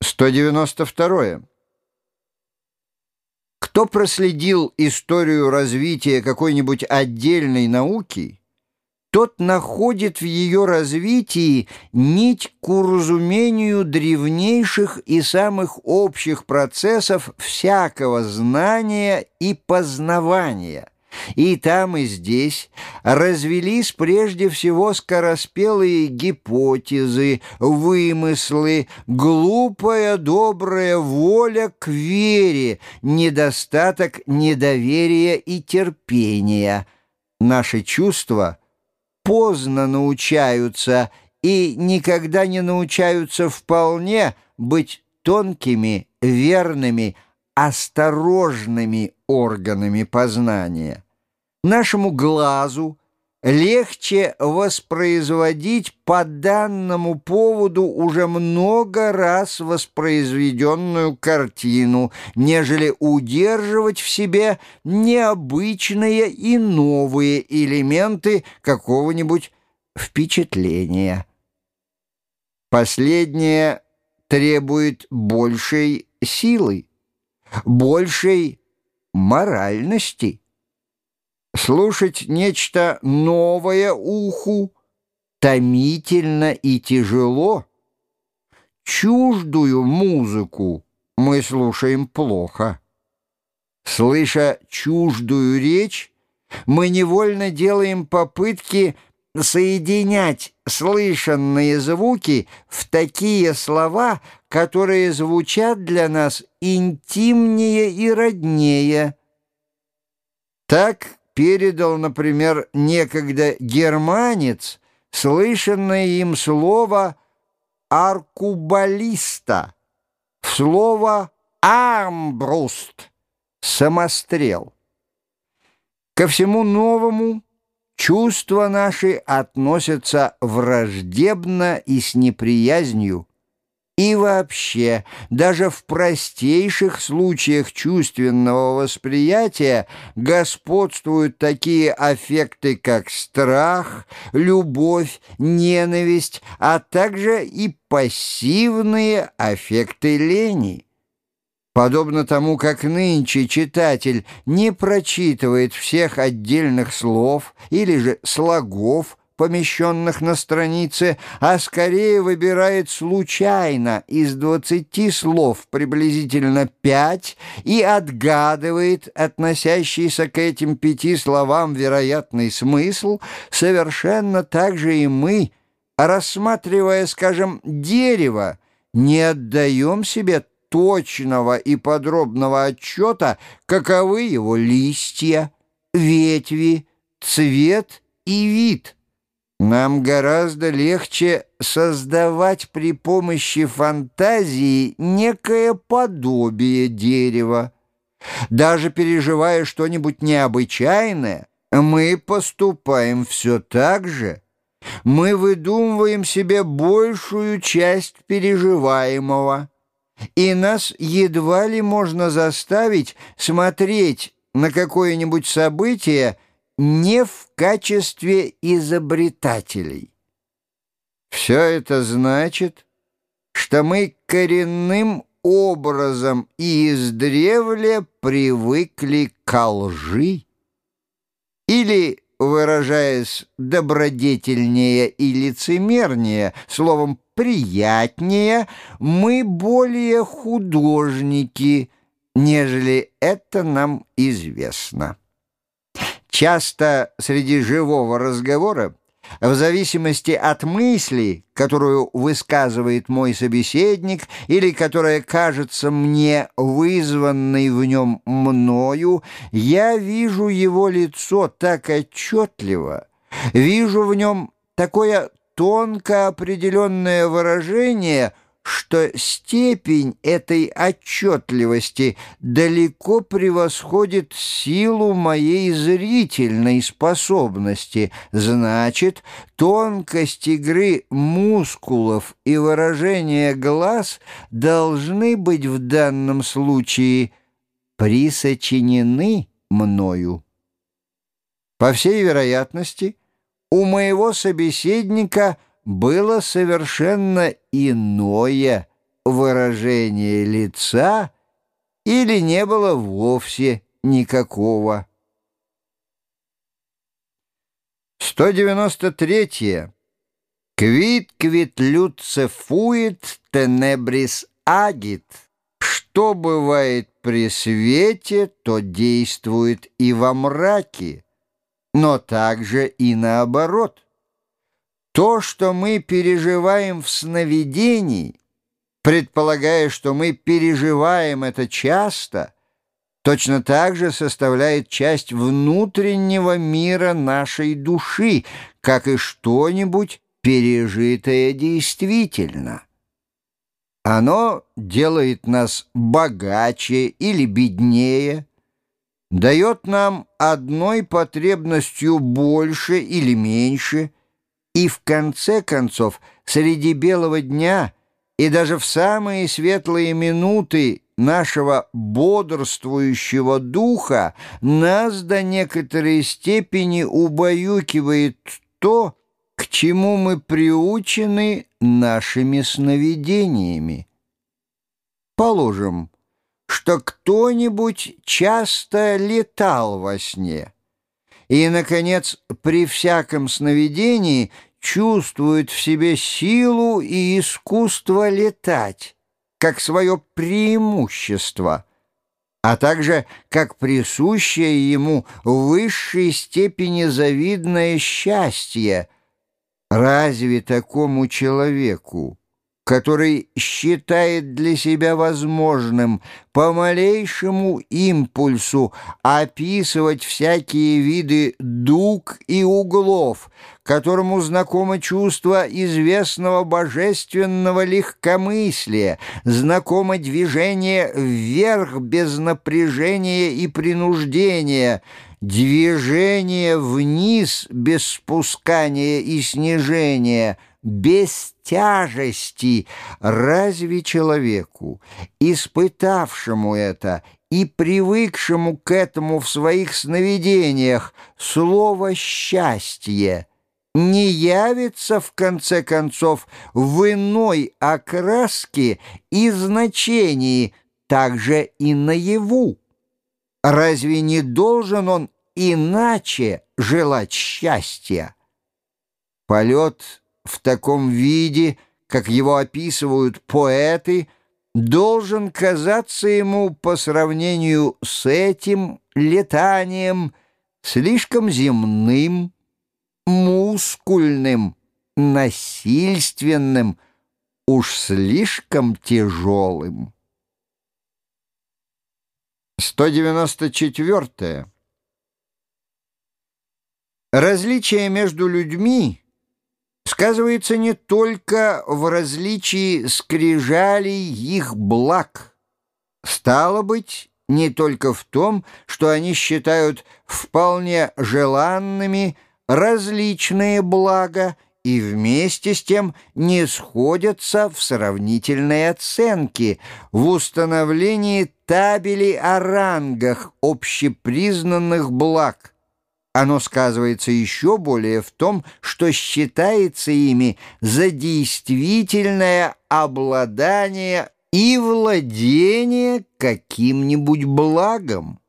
192. Кто проследил историю развития какой-нибудь отдельной науки, тот находит в ее развитии нить к уразумению древнейших и самых общих процессов всякого знания и познавания – и там, и здесь развелись прежде всего скороспелые гипотезы, вымыслы, глупая добрая воля к вере, недостаток недоверия и терпения. Наши чувства поздно научаются и никогда не научаются вполне быть тонкими, верными, осторожными органами познания. Нашему глазу легче воспроизводить по данному поводу уже много раз воспроизведенную картину, нежели удерживать в себе необычные и новые элементы какого-нибудь впечатления. Последнее требует большей силы большей моральности. Слушать нечто новое уху томительно и тяжело. Чуждую музыку мы слушаем плохо. Слыша чуждую речь, мы невольно делаем попытки соединять слышанные звуки в такие слова, которые звучат для нас интимнее и роднее. Так передал, например, некогда германец слышанное им слово «аркубалиста» слово «армбруст» — «самострел». Ко всему новому чувства наши относятся враждебно и с неприязнью, и вообще, даже в простейших случаях чувственного восприятия господствуют такие аффекты, как страх, любовь, ненависть, а также и пассивные аффекты лени. Подобно тому, как нынче читатель не прочитывает всех отдельных слов или же слогов, помещенных на странице, а скорее выбирает случайно из двадцати слов приблизительно пять и отгадывает относящийся к этим пяти словам вероятный смысл, совершенно так же и мы, рассматривая, скажем, дерево, не отдаем себе точного и подробного отчета, каковы его листья, ветви, цвет и вид – нам гораздо легче создавать при помощи фантазии некое подобие дерева. Даже переживая что-нибудь необычайное, мы поступаем все так же. Мы выдумываем себе большую часть переживаемого, и нас едва ли можно заставить смотреть на какое-нибудь событие, не в качестве изобретателей. Все это значит, что мы коренным образом и издревле привыкли к лжи. Или, выражаясь добродетельнее и лицемернее, словом приятнее, мы более художники, нежели это нам известно. Часто среди живого разговора, в зависимости от мысли, которую высказывает мой собеседник или которая кажется мне вызванной в нем мною, я вижу его лицо так отчетливо, вижу в нем такое тонко определенное выражение — что степень этой отчетливости далеко превосходит силу моей зрительной способности, значит, тонкость игры мускулов и выражение глаз должны быть в данном случае присочинены мною. По всей вероятности, у моего собеседника – было совершенно иное выражения лица или не было вовсе никакого. 193. Квит квит люцефуит тенебрис агит. Что бывает при свете, то действует и во мраке, но также и наоборот. То, что мы переживаем в сновидении, предполагая, что мы переживаем это часто, точно так же составляет часть внутреннего мира нашей души, как и что-нибудь пережитое действительно. Оно делает нас богаче или беднее, дает нам одной потребностью больше или меньше, и в конце концов среди белого дня и даже в самые светлые минуты нашего бодрствующего духа нас до некоторой степени убаюкивает то, к чему мы приучены нашими сновидениями. Положим, что кто-нибудь часто летал во сне и, наконец, при всяком сновидении чувствует в себе силу и искусство летать, как свое преимущество, а также как присущее ему в высшей степени завидное счастье — Разве такому человеку, который считает для себя возможным по малейшему импульсу описывать всякие виды дуг и углов, которому знакомо чувство известного божественного легкомыслия, знакомо движение вверх без напряжения и принуждения — движение вниз без спускания и снижения, без тяжести, разве человеку, испытавшему это и привыкшему к этому в своих сновидениях, слово «счастье» не явится, в конце концов, в иной окраске и значении, также и наяву? Разве не должен он иначе желать счастья? Полет в таком виде, как его описывают поэты, должен казаться ему по сравнению с этим летанием слишком земным, мускульным, насильственным, уж слишком тяжелым. 194. Различие между людьми сказывается не только в различии скрижалей их благ. Стало быть, не только в том, что они считают вполне желанными различные блага и вместе с тем не сходятся в сравнительной оценке, в установлении табели о рангах общепризнанных благ. Оно сказывается еще более в том, что считается ими за действительное обладание и владение каким-нибудь благом.